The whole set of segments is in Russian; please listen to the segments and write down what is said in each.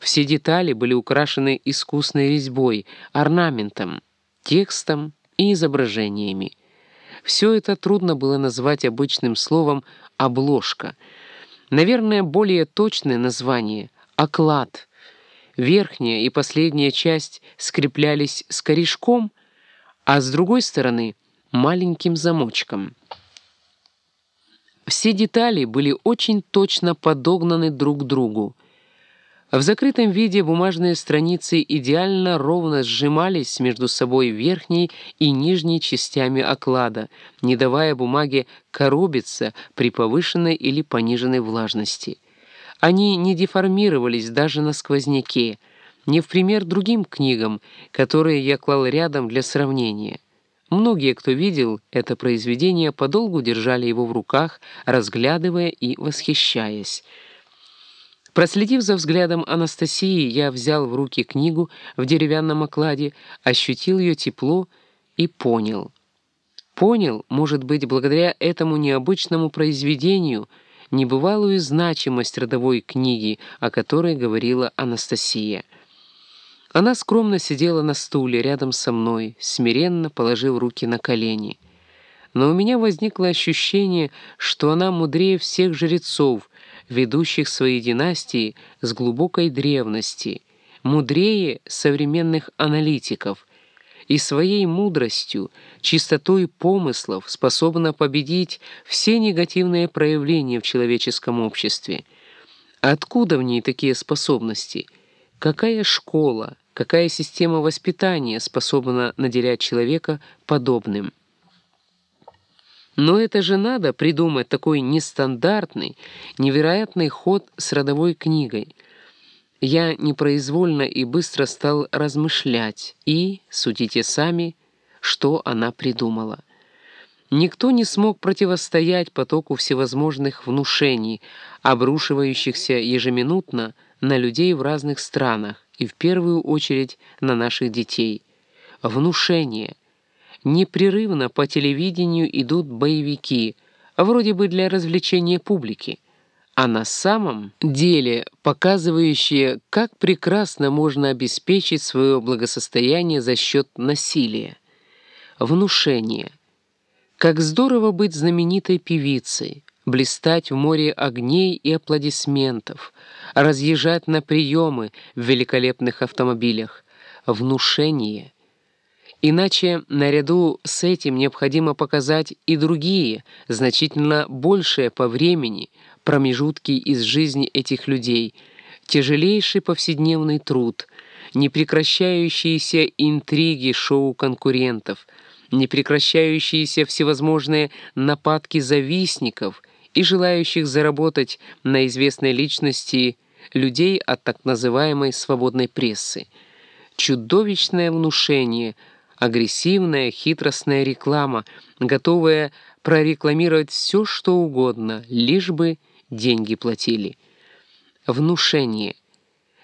Все детали были украшены искусной резьбой, орнаментом, текстом и изображениями. Все это трудно было назвать обычным словом «обложка». Наверное, более точное название — «оклад». Верхняя и последняя часть скреплялись с корешком, а с другой стороны — маленьким замочком. Все детали были очень точно подогнаны друг к другу. В закрытом виде бумажные страницы идеально ровно сжимались между собой верхней и нижней частями оклада, не давая бумаге коробиться при повышенной или пониженной влажности. Они не деформировались даже на сквозняке, не в пример другим книгам, которые я клал рядом для сравнения. Многие, кто видел это произведение, подолгу держали его в руках, разглядывая и восхищаясь. Проследив за взглядом Анастасии, я взял в руки книгу в деревянном окладе, ощутил ее тепло и понял. Понял, может быть, благодаря этому необычному произведению, небывалую значимость родовой книги, о которой говорила Анастасия. Она скромно сидела на стуле рядом со мной, смиренно положив руки на колени. Но у меня возникло ощущение, что она мудрее всех жрецов, ведущих свои династии с глубокой древности, мудрее современных аналитиков, и своей мудростью, чистотой помыслов способна победить все негативные проявления в человеческом обществе. Откуда в ней такие способности? Какая школа, какая система воспитания способна наделять человека подобным? Но это же надо придумать такой нестандартный, невероятный ход с родовой книгой. Я непроизвольно и быстро стал размышлять и, судите сами, что она придумала. Никто не смог противостоять потоку всевозможных внушений, обрушивающихся ежеминутно на людей в разных странах и в первую очередь на наших детей. Внушение, непрерывно по телевидению идут боевики, вроде бы для развлечения публики, а на самом деле показывающие, как прекрасно можно обеспечить свое благосостояние за счет насилия. Внушение. Как здорово быть знаменитой певицей, блистать в море огней и аплодисментов, разъезжать на приемы в великолепных автомобилях. Внушение — Иначе наряду с этим необходимо показать и другие, значительно большие по времени, промежутки из жизни этих людей, тяжелейший повседневный труд, непрекращающиеся интриги шоу конкурентов, непрекращающиеся всевозможные нападки завистников и желающих заработать на известной личности людей от так называемой свободной прессы. Чудовищное внушение – агрессивная, хитростная реклама, готовая прорекламировать все, что угодно, лишь бы деньги платили. Внушение.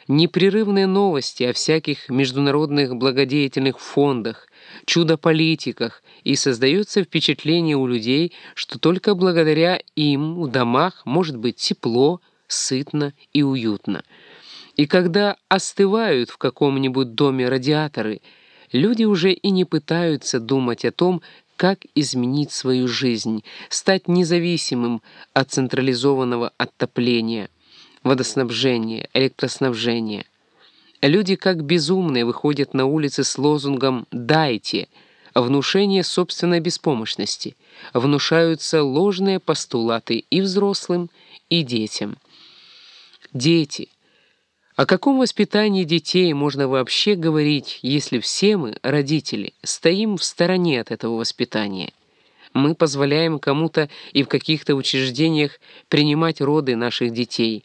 Непрерывные новости о всяких международных благодетельных фондах, чудо-политиках, и создается впечатление у людей, что только благодаря им в домах может быть тепло, сытно и уютно. И когда остывают в каком-нибудь доме радиаторы – Люди уже и не пытаются думать о том, как изменить свою жизнь, стать независимым от централизованного отопления, водоснабжения, электроснабжения. Люди как безумные выходят на улицы с лозунгом «дайте», внушение собственной беспомощности, внушаются ложные постулаты и взрослым, и детям. Дети — о каком воспитании детей можно вообще говорить, если все мы, родители, стоим в стороне от этого воспитания? Мы позволяем кому-то и в каких-то учреждениях принимать роды наших детей.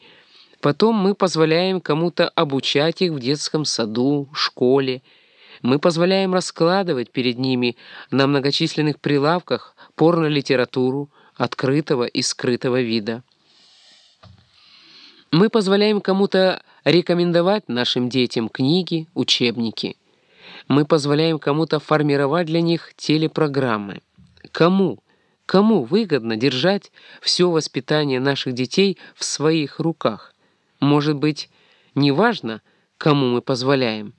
Потом мы позволяем кому-то обучать их в детском саду, школе. Мы позволяем раскладывать перед ними на многочисленных прилавках порно-литературу открытого и скрытого вида. Мы позволяем кому-то рекомендовать нашим детям книги, учебники. Мы позволяем кому-то формировать для них телепрограммы. Кому? Кому выгодно держать все воспитание наших детей в своих руках? Может быть, неважно, кому мы позволяем.